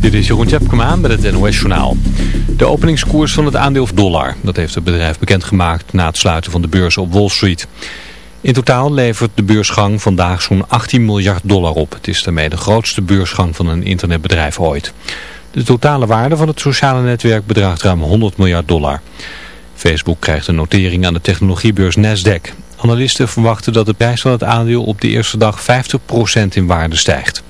Dit is Jeroen Tjepkema met het NOS Journaal. De openingskoers van het aandeel dollar. Dat heeft het bedrijf bekendgemaakt na het sluiten van de beurs op Wall Street. In totaal levert de beursgang vandaag zo'n 18 miljard dollar op. Het is daarmee de grootste beursgang van een internetbedrijf ooit. De totale waarde van het sociale netwerk bedraagt ruim 100 miljard dollar. Facebook krijgt een notering aan de technologiebeurs Nasdaq. Analisten verwachten dat de prijs van het aandeel op de eerste dag 50% in waarde stijgt.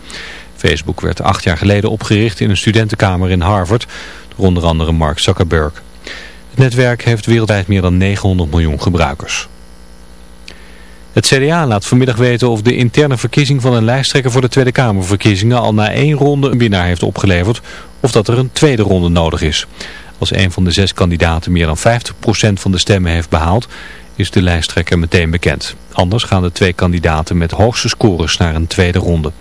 Facebook werd acht jaar geleden opgericht in een studentenkamer in Harvard, door onder andere Mark Zuckerberg. Het netwerk heeft wereldwijd meer dan 900 miljoen gebruikers. Het CDA laat vanmiddag weten of de interne verkiezing van een lijsttrekker voor de Tweede Kamerverkiezingen al na één ronde een winnaar heeft opgeleverd of dat er een tweede ronde nodig is. Als een van de zes kandidaten meer dan 50% van de stemmen heeft behaald, is de lijsttrekker meteen bekend. Anders gaan de twee kandidaten met hoogste scores naar een tweede ronde.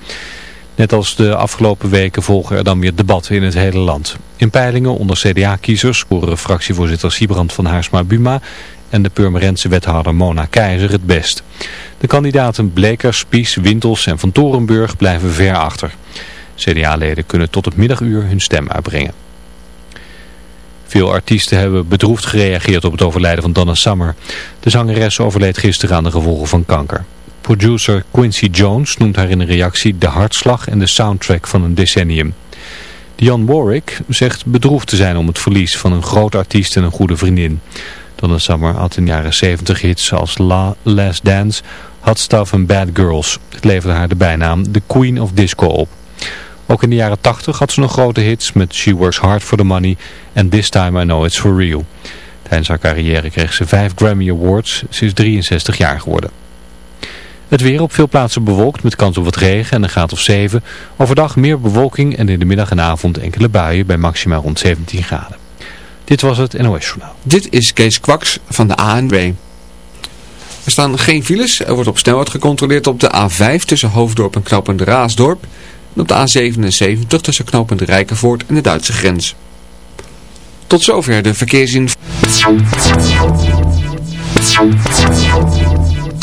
Net als de afgelopen weken volgen er dan weer debatten in het hele land. In peilingen onder CDA-kiezers scoren fractievoorzitter Siebrand van Haarsma-Buma en de Purmerendse wethouder Mona Keizer het best. De kandidaten Bleker, Spies, Wintels en Van Torenburg blijven ver achter. CDA-leden kunnen tot het middaguur hun stem uitbrengen. Veel artiesten hebben bedroefd gereageerd op het overlijden van Donna Summer. De zangeres overleed gisteren aan de gevolgen van kanker. Producer Quincy Jones noemt haar in een reactie de hartslag en de soundtrack van een decennium. Dion Warwick zegt bedroefd te zijn om het verlies van een groot artiest en een goede vriendin. Donna Summer had in de jaren 70 hits als La Last Dance, Hot Stuff en Bad Girls. Het leverde haar de bijnaam The Queen of Disco op. Ook in de jaren 80 had ze nog grote hits met She Works Hard for the Money en This Time I Know It's For Real. Tijdens haar carrière kreeg ze vijf Grammy Awards. Ze is 63 jaar geworden. Het weer op veel plaatsen bewolkt met kans op wat regen en een graad of 7. Overdag meer bewolking en in de middag en avond enkele buien bij maximaal rond 17 graden. Dit was het NOS Journaal. Dit is Kees Kwaks van de ANW. Er staan geen files. Er wordt op snelheid gecontroleerd op de A5 tussen Hoofddorp en Knopend Raasdorp. En op de A77 tussen Knopend Rijkenvoort en de Duitse grens. Tot zover de verkeersinformatie.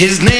His name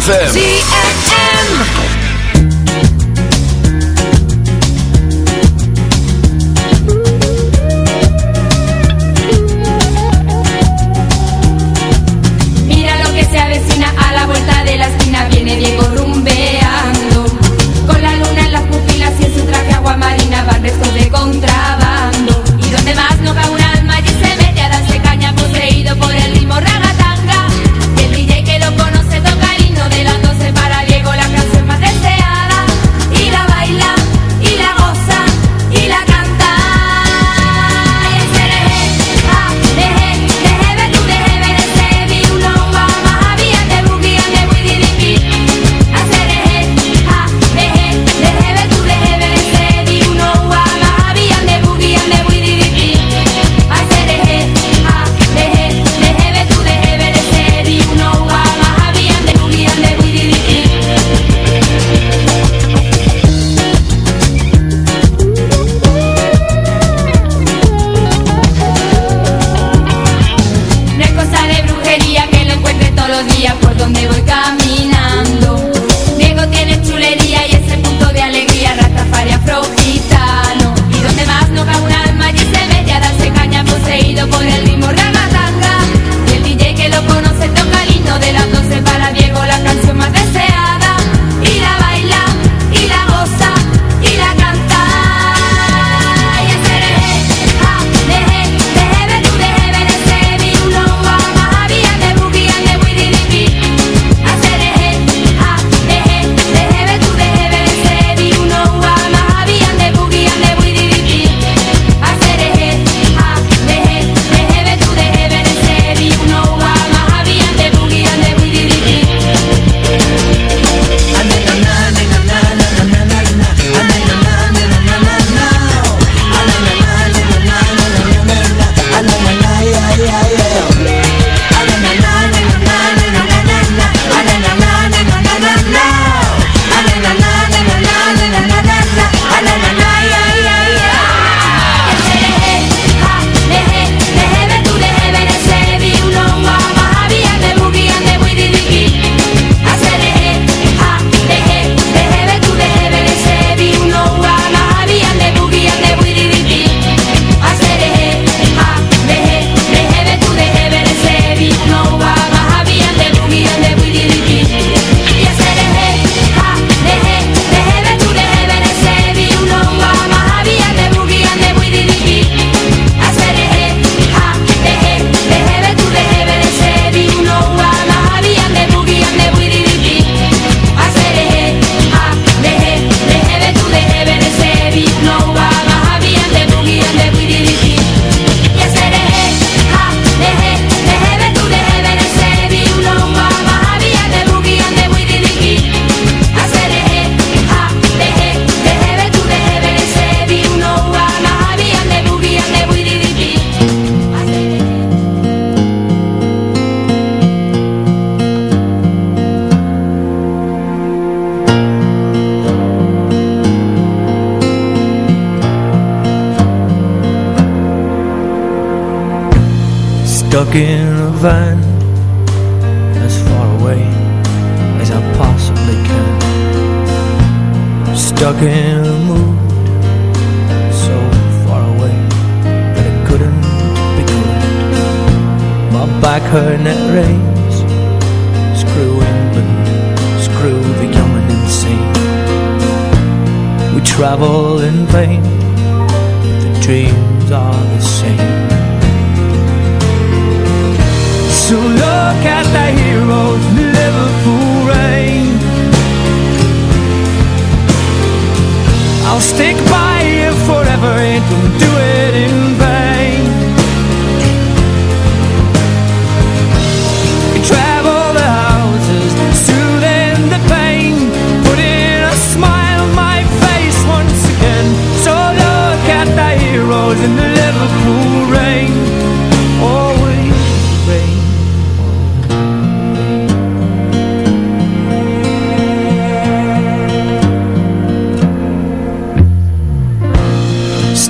ZFM.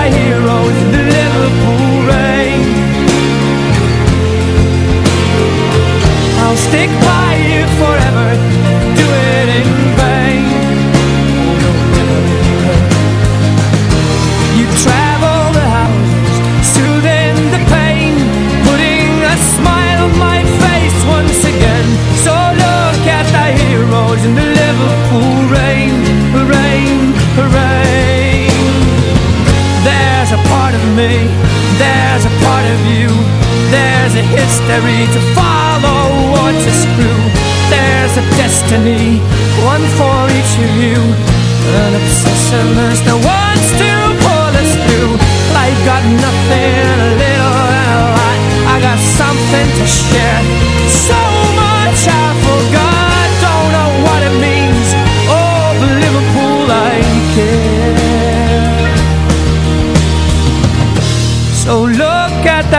heroes in the Liverpool rain I'll stick by you forever, do it me, there's a part of you, there's a history to follow or to screw. There's a destiny, one for each of you, an obsessiveness that wants to pull us through. Life got nothing, a little and a lot. I got something to share. So much I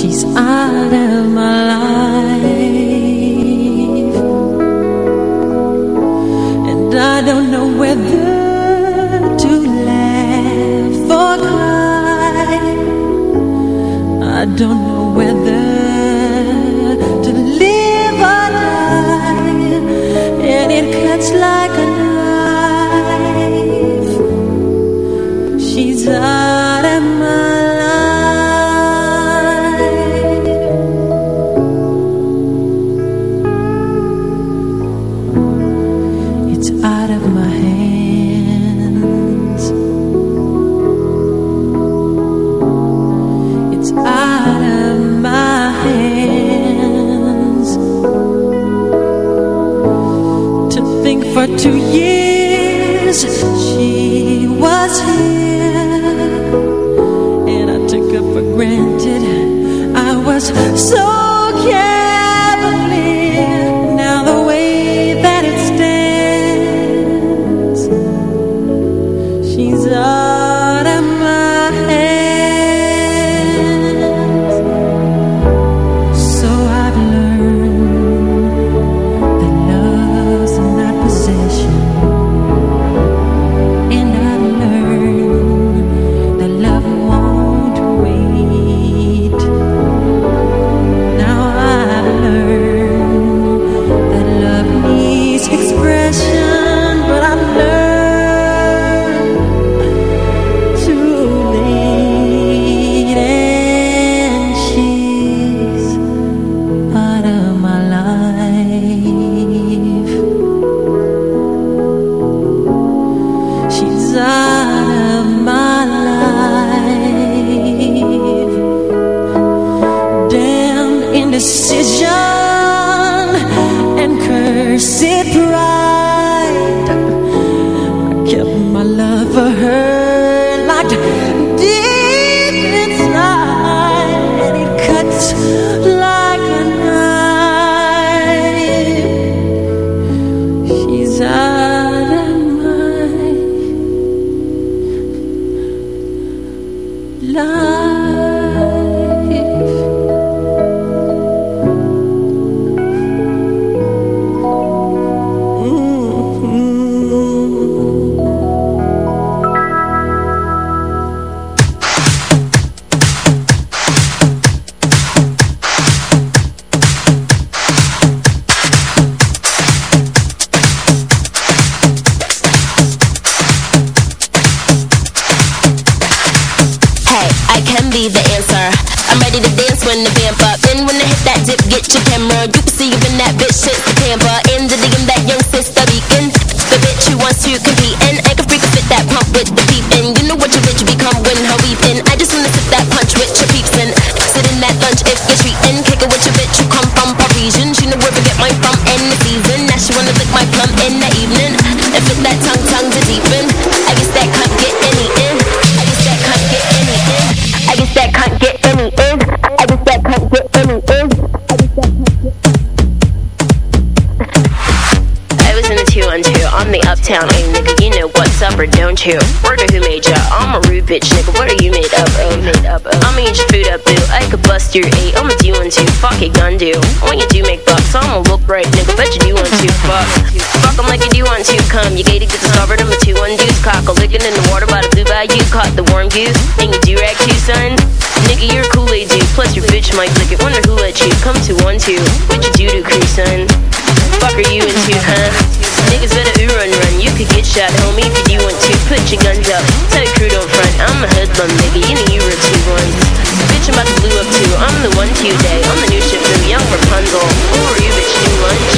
She's out of my bitch, nigga. What are you made up of? Made up of? I'ma eat your food up, boo. I could bust your eight. I'ma do one two. Fuck it, gun do. When you do make bucks, I'ma look right, nigga. Bet you do one two. Fuck. Fuck 'em like you do one two. Come, you gated, get discovered. I'm a two one deuce. Cock a licking in the water by the blue bayou. Caught the warm goose. And you do rag too, son. Nigga, you're a Kool-Aid dude. Plus your bitch might lick it. Wonder who let you come to one two. What you do to crew, son? Fuck are you into, huh? Niggas better ooh run run. You could get shot, homie, if you do want to. Put your guns up. Tell your crew don't front. I'm a hoodlum, nigga. You know you were two ones. Bitch, I'm about to blue up too. I'm the one two day. I'm the new ship new young Rapunzel. Who are you, bitch? New lunch?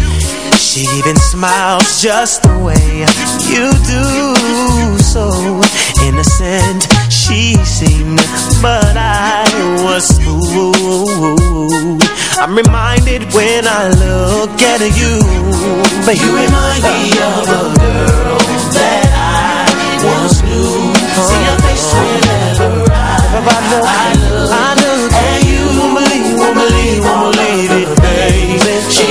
She even smiles just the way you do. So innocent she seemed, but I was fooled. I'm reminded when I look at you, but you remind me of a girl that I once knew. See your face whenever I, I look, I look at you. Won't believe, won't believe, won't believe it, baby.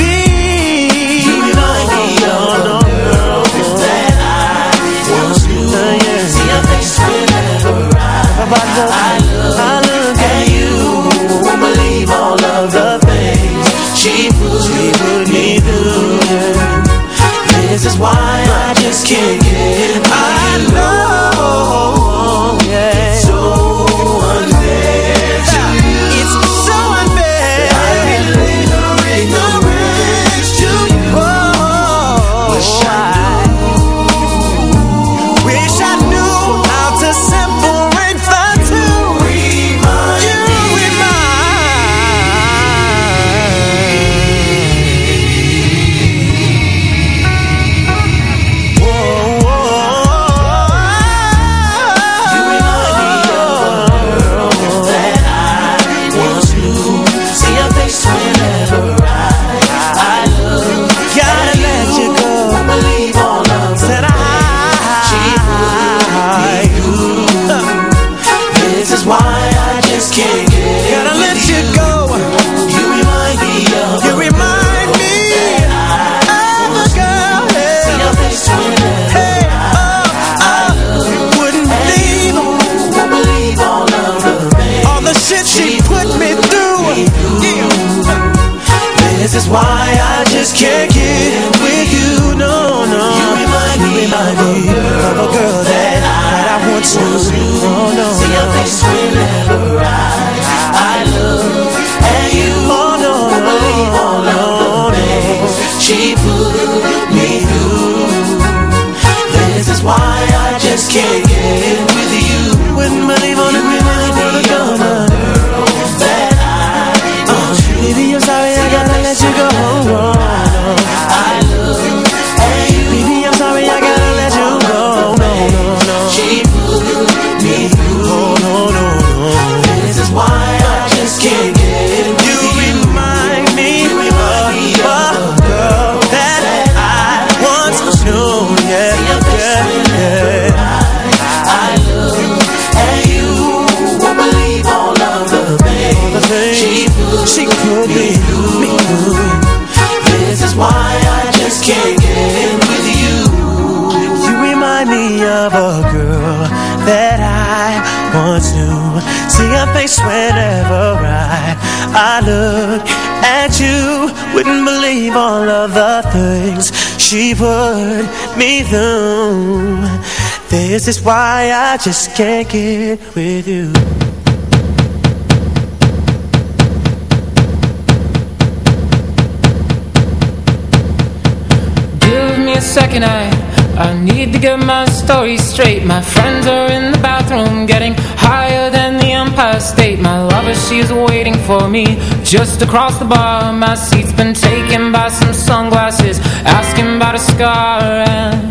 I This is why I just can't get with you. Give me a second, I I need to get my story straight. My friends are in the bathroom getting higher than the Empire State. My lover, she's waiting for me just across the bar. My seat's been taken by some sunglasses, asking about a scar and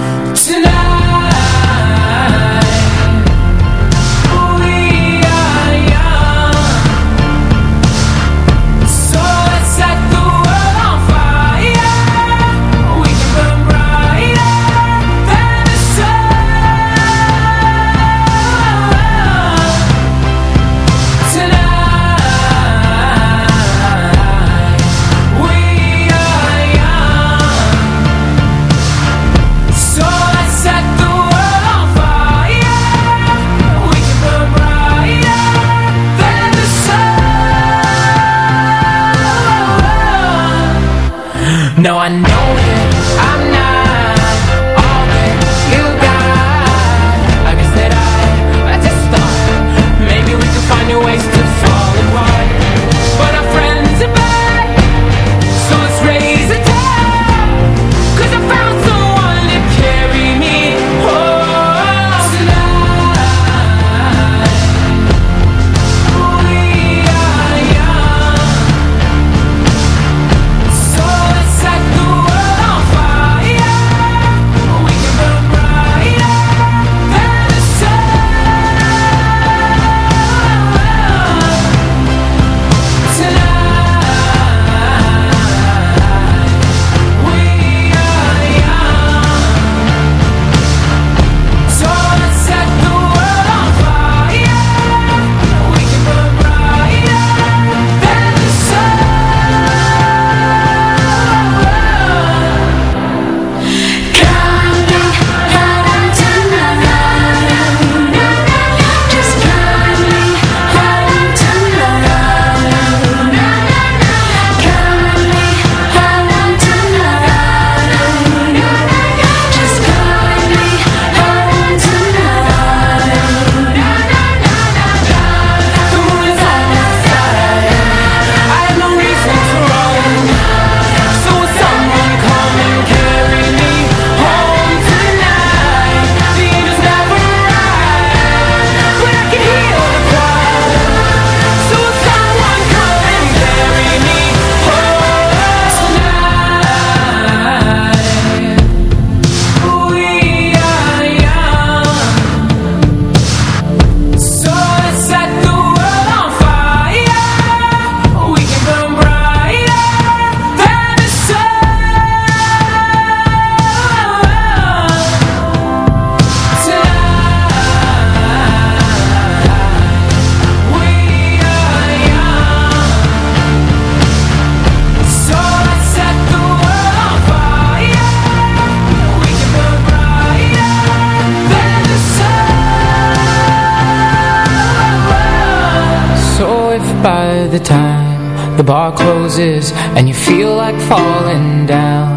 falling down.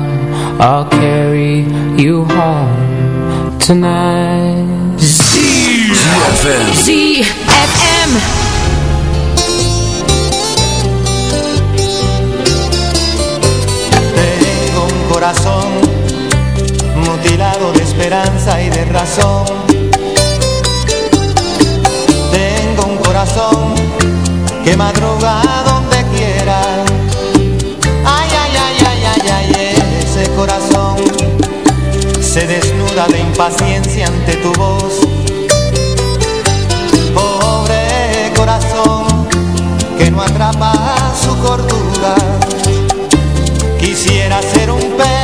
I'll carry you home tonight. ante tu voz. Pobre corazón que no atrapa su cordura. Quisiera ser un pez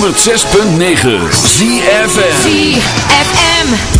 106.9 ZFM ZFM